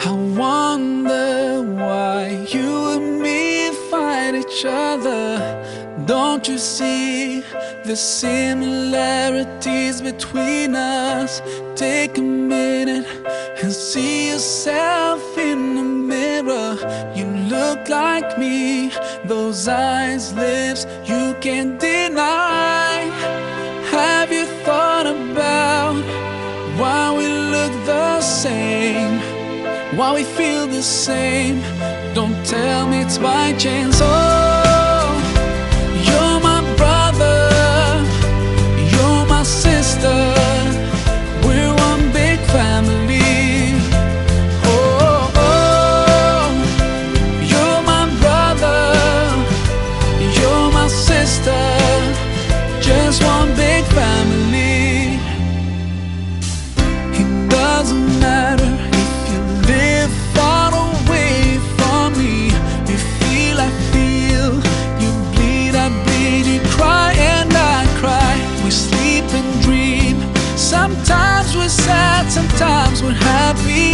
I wonder why you and me fight each other. Don't you see the similarities between us? Take a minute and see yourself in the mirror. You look like me, those eyes, lips, you can't deny. Why we feel the same? Don't tell me it's by chance. Oh, Sometimes we're sad, sometimes we're happy.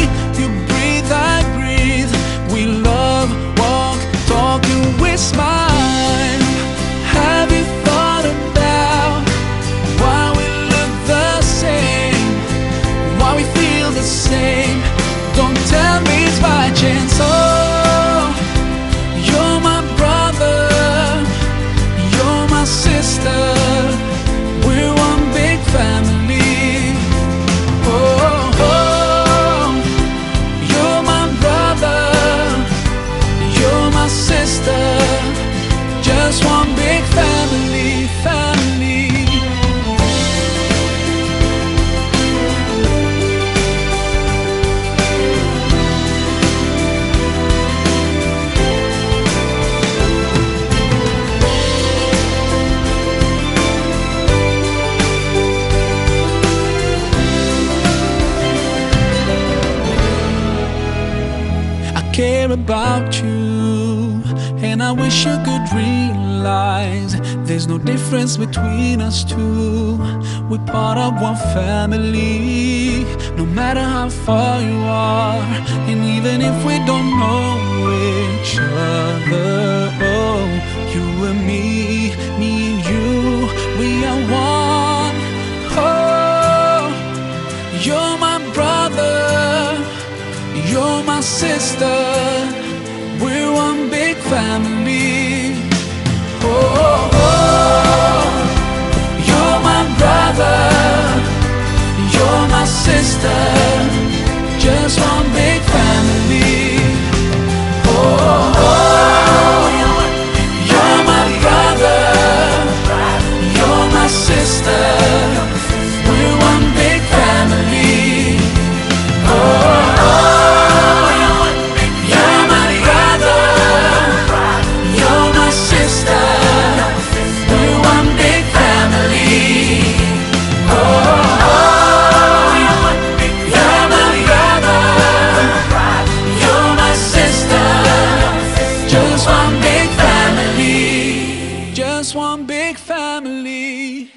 Care about you, and I wish you could realize there's no difference between us two. We're part of one family, no matter how far you are, and even if we don't know each other. Oh, you and me, me and you, we are one. Oh, you're my sister, we're one big family. Just one big family.